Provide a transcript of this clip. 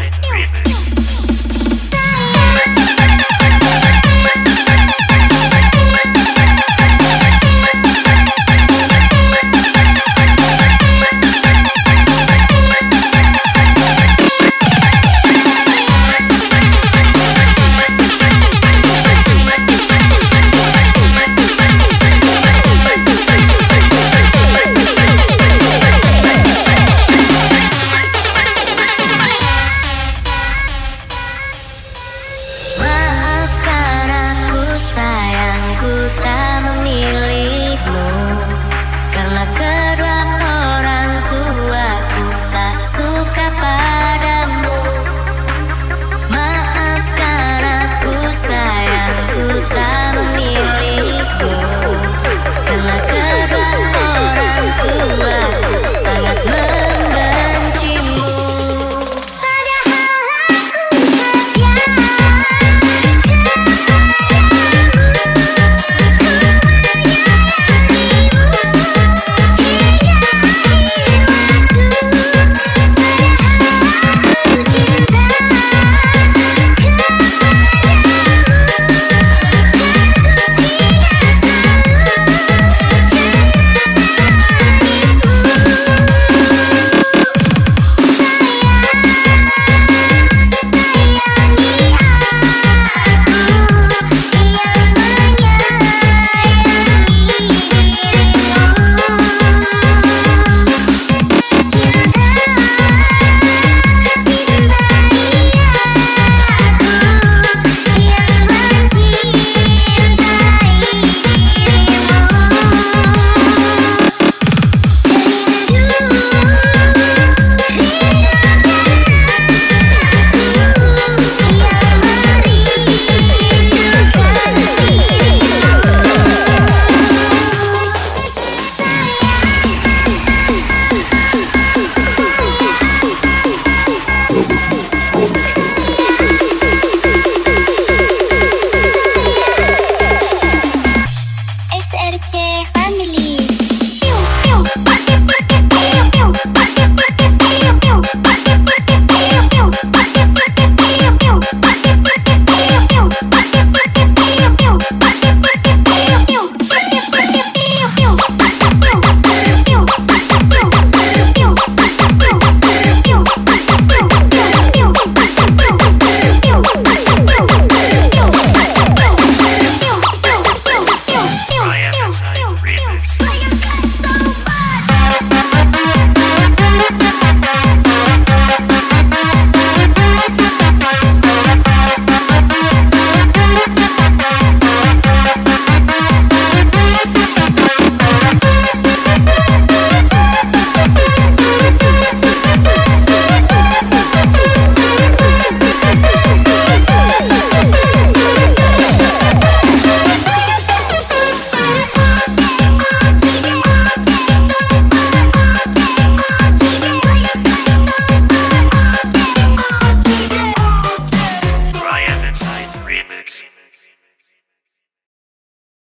Ice Dreamers.